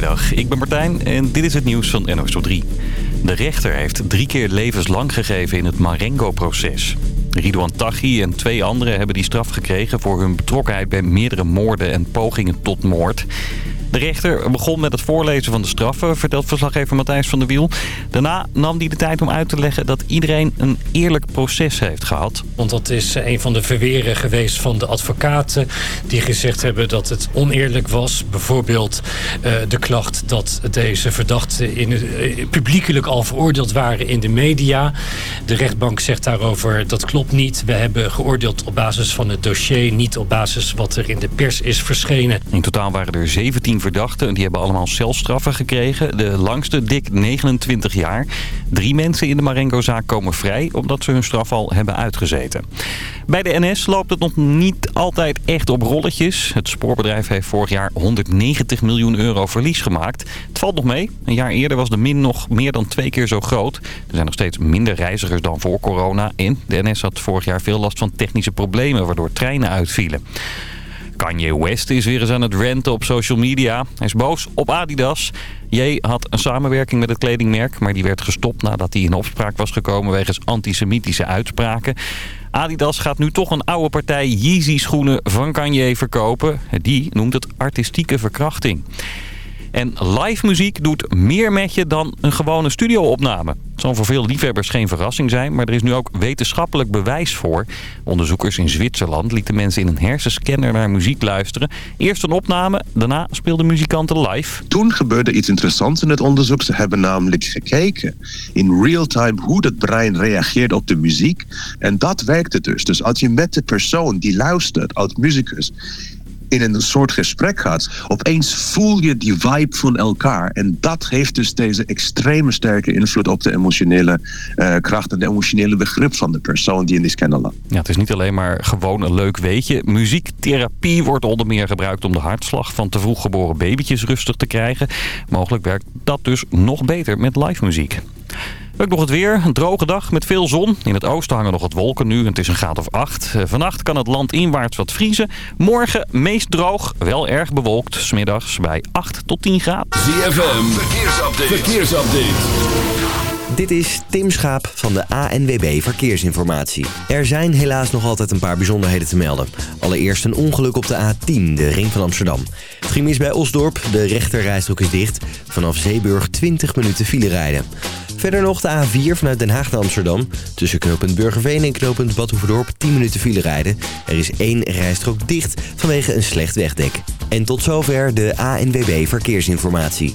Goedemiddag, ik ben Martijn en dit is het nieuws van NOS 3. De rechter heeft drie keer levenslang gegeven in het Marengo-proces. Ridouan Taghi en twee anderen hebben die straf gekregen... voor hun betrokkenheid bij meerdere moorden en pogingen tot moord. De rechter begon met het voorlezen van de straffen, vertelt verslaggever Matthijs van der Wiel. Daarna nam hij de tijd om uit te leggen dat iedereen een eerlijk proces heeft gehad. Want dat is een van de verweren geweest van de advocaten die gezegd hebben dat het oneerlijk was. Bijvoorbeeld uh, de klacht dat deze verdachten in, uh, publiekelijk al veroordeeld waren in de media. De rechtbank zegt daarover dat klopt niet. We hebben geoordeeld op basis van het dossier, niet op basis wat er in de pers is verschenen. In totaal waren er 17 verdachten. en Die hebben allemaal celstraffen gekregen. De langste dik 29 jaar. Drie mensen in de Marengo-zaak komen vrij omdat ze hun straf al hebben uitgezeten. Bij de NS loopt het nog niet altijd echt op rolletjes. Het spoorbedrijf heeft vorig jaar 190 miljoen euro verlies gemaakt. Het valt nog mee. Een jaar eerder was de min nog meer dan twee keer zo groot. Er zijn nog steeds minder reizigers dan voor corona. En de NS had vorig jaar veel last van technische problemen waardoor treinen uitvielen. Kanye West is weer eens aan het ranten op social media. Hij is boos op Adidas. J had een samenwerking met het kledingmerk, maar die werd gestopt nadat hij in opspraak was gekomen wegens antisemitische uitspraken. Adidas gaat nu toch een oude partij Yeezy schoenen van Kanye verkopen. Die noemt het artistieke verkrachting. En live muziek doet meer met je dan een gewone studioopname. Het zal voor veel liefhebbers geen verrassing zijn, maar er is nu ook wetenschappelijk bewijs voor. Onderzoekers in Zwitserland lieten mensen in een hersenscanner naar muziek luisteren. Eerst een opname, daarna speelden muzikanten live. Toen gebeurde iets interessants in het onderzoek. Ze hebben namelijk gekeken in real time hoe het brein reageert op de muziek. En dat werkte dus. Dus als je met de persoon die luistert als muzikus in een soort gesprek gaat, opeens voel je die vibe van elkaar. En dat heeft dus deze extreme sterke invloed op de emotionele uh, kracht en de emotionele begrip van de persoon die in die scanner lag. Ja, het is niet alleen maar gewoon een leuk weetje. Muziektherapie wordt onder meer gebruikt om de hartslag van te vroeg geboren babytjes rustig te krijgen. Mogelijk werkt dat dus nog beter met live muziek. Ook nog het weer. Een droge dag met veel zon. In het oosten hangen nog wat wolken nu. Het is een graad of 8. Eh, vannacht kan het land inwaarts wat vriezen. Morgen meest droog. Wel erg bewolkt. Smiddags bij 8 tot 10 graden. ZFM. Verkeersupdate. Verkeersupdate. Dit is Tim Schaap van de ANWB Verkeersinformatie. Er zijn helaas nog altijd een paar bijzonderheden te melden. Allereerst een ongeluk op de A10, de ring van Amsterdam. Het ging mis bij Osdorp, de rechterrijstrook is dicht. Vanaf Zeeburg 20 minuten file rijden. Verder nog de A4 vanuit Den Haag naar Amsterdam. Tussen knooppunt Burgerveen en knooppunt Badhoevedorp 10 minuten file rijden. Er is één rijstrook dicht vanwege een slecht wegdek. En tot zover de ANWB Verkeersinformatie.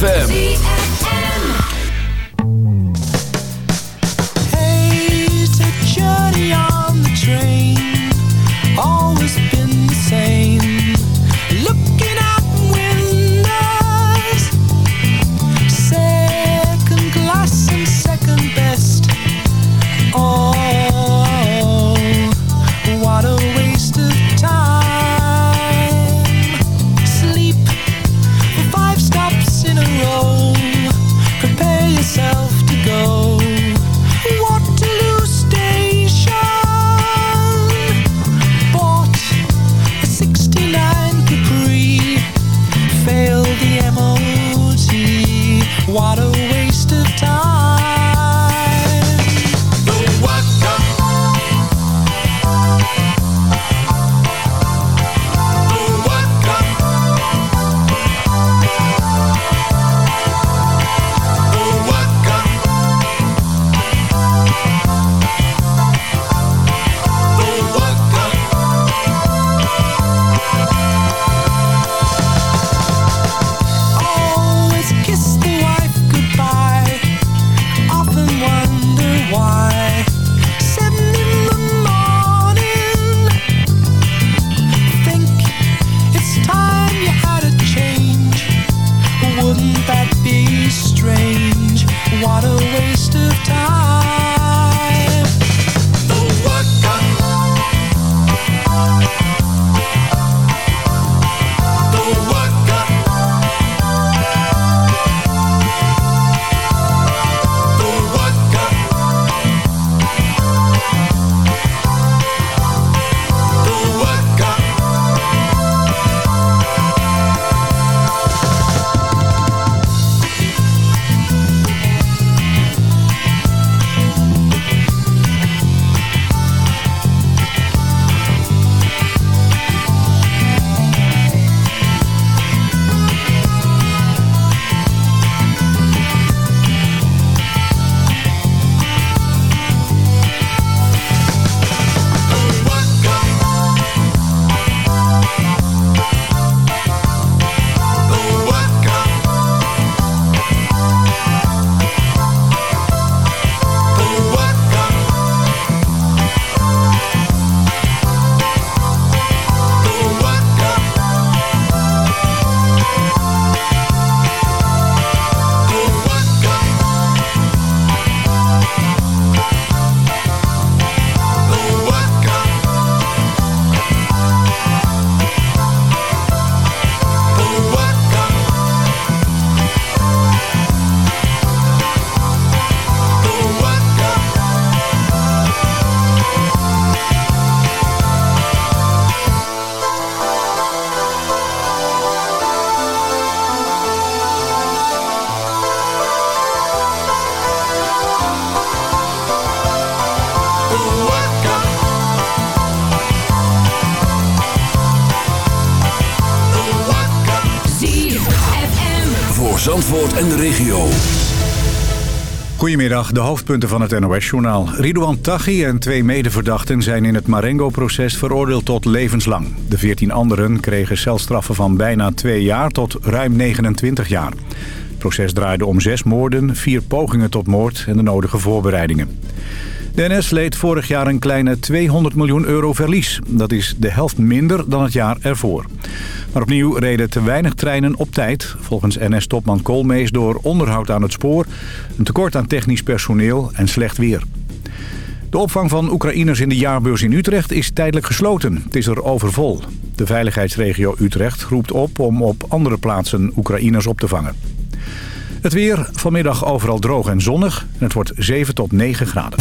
ZFM. En de regio. Goedemiddag, de hoofdpunten van het NOS-journaal. Ridouan Taghi en twee medeverdachten zijn in het Marengo-proces veroordeeld tot levenslang. De veertien anderen kregen celstraffen van bijna twee jaar tot ruim 29 jaar. Het proces draaide om zes moorden, vier pogingen tot moord en de nodige voorbereidingen. De NS leed vorig jaar een kleine 200 miljoen euro verlies. Dat is de helft minder dan het jaar ervoor. Maar opnieuw reden te weinig treinen op tijd. Volgens NS-topman Koolmees door onderhoud aan het spoor... een tekort aan technisch personeel en slecht weer. De opvang van Oekraïners in de jaarbeurs in Utrecht is tijdelijk gesloten. Het is er overvol. De veiligheidsregio Utrecht roept op om op andere plaatsen Oekraïners op te vangen. Het weer vanmiddag overal droog en zonnig. Het wordt 7 tot 9 graden.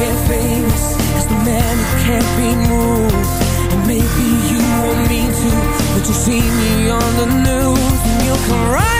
Get famous as the man who can't be moved. And maybe you want me to, but you see me on the news and you'll come running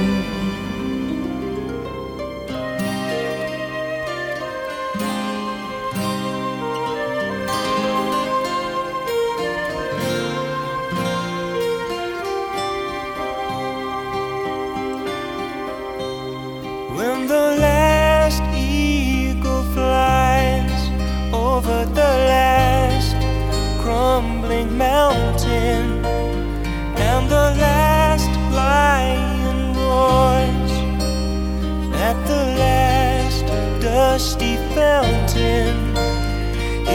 At the last dusty fountain,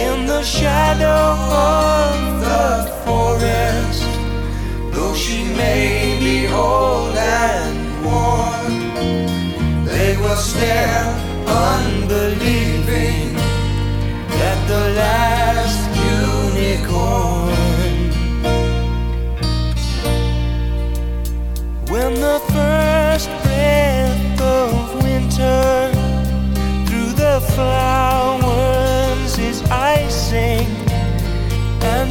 in the shadow of the forest, though she may be old and worn. They will stare, unbelieving, at the last unicorn.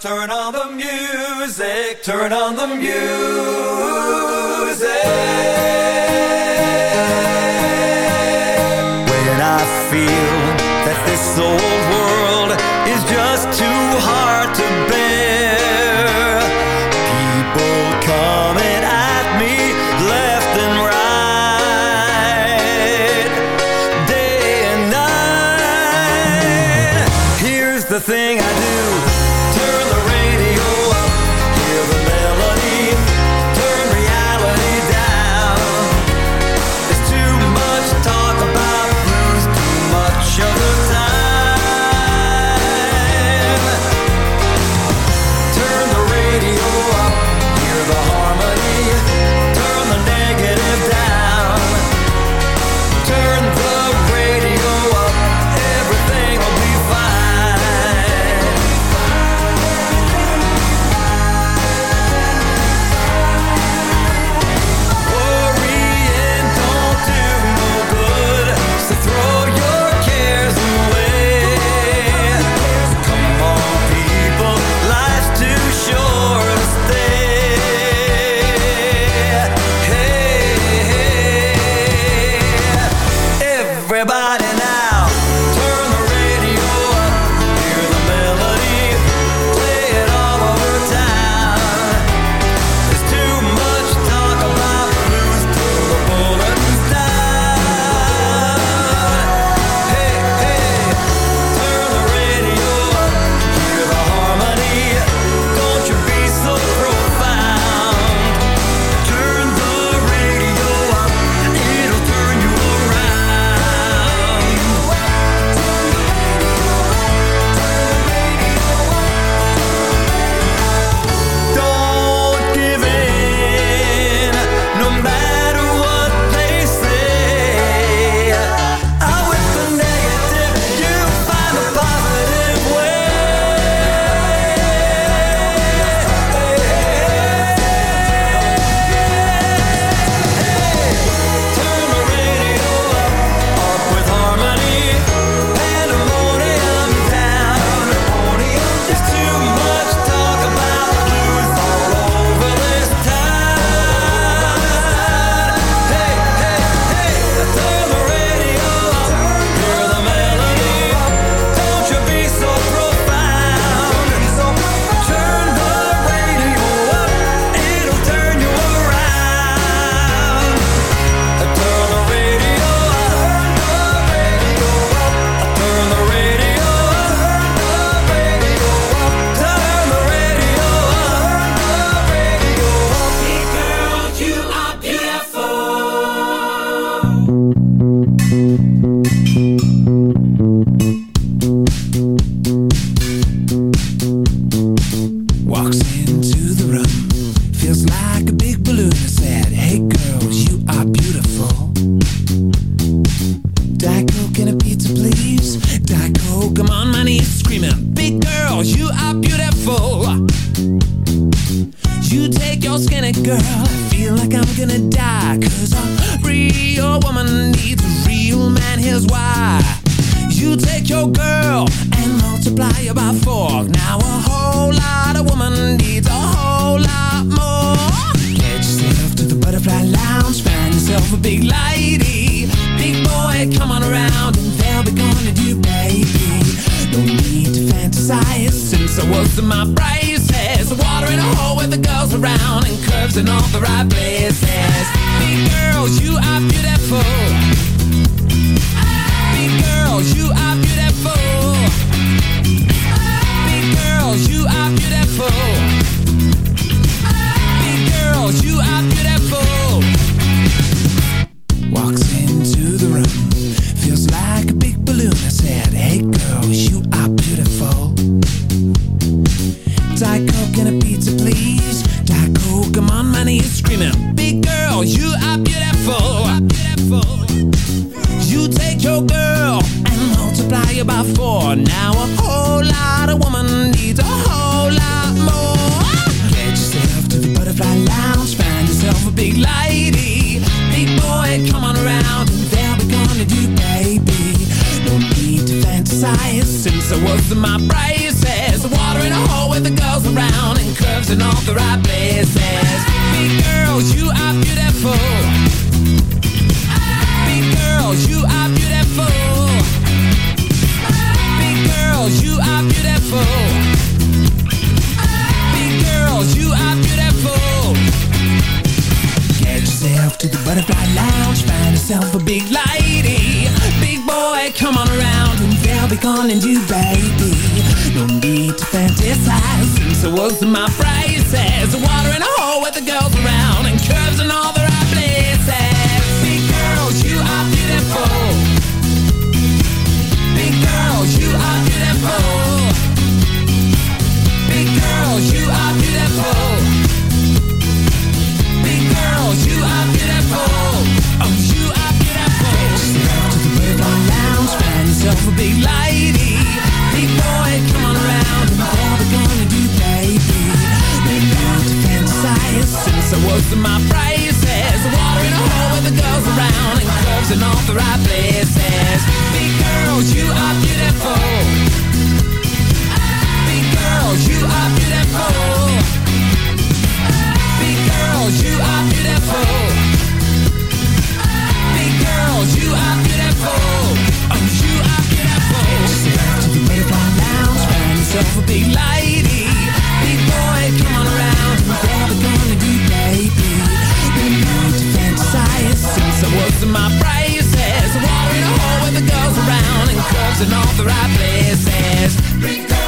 turn on the music, turn on the music. Since I was in my braces. Water in a hole with the girls around and curves in all the right places. Big girls, you are beautiful. Big girls, you are beautiful. Big girls, you are beautiful. Big girls, you are beautiful. Get yourself to the butterfly lounge, find yourself a big lady. Big boy, come on around calling you baby. No need to fantasize since I was in my braces. Water in a hole with the girls around and curves in all the right places. Big girls, you are beautiful. Big girls, you are beautiful. Big girls, you are beautiful. Yourself a big lady. Big boy, come on around and all we're gonna do, baby. No need to fantasize since I was in my braces. Water in a hole with the girls around and curves in all the right places. Big girls, you are beautiful. Big girls, you are beautiful. Big girls, you are beautiful. Big girls, you are beautiful. Yourself a big lady. Big boy, come on around and what we gonna do, baby? No need to fantasize since I was in my braces. In a with the girls around and curves in all the right places.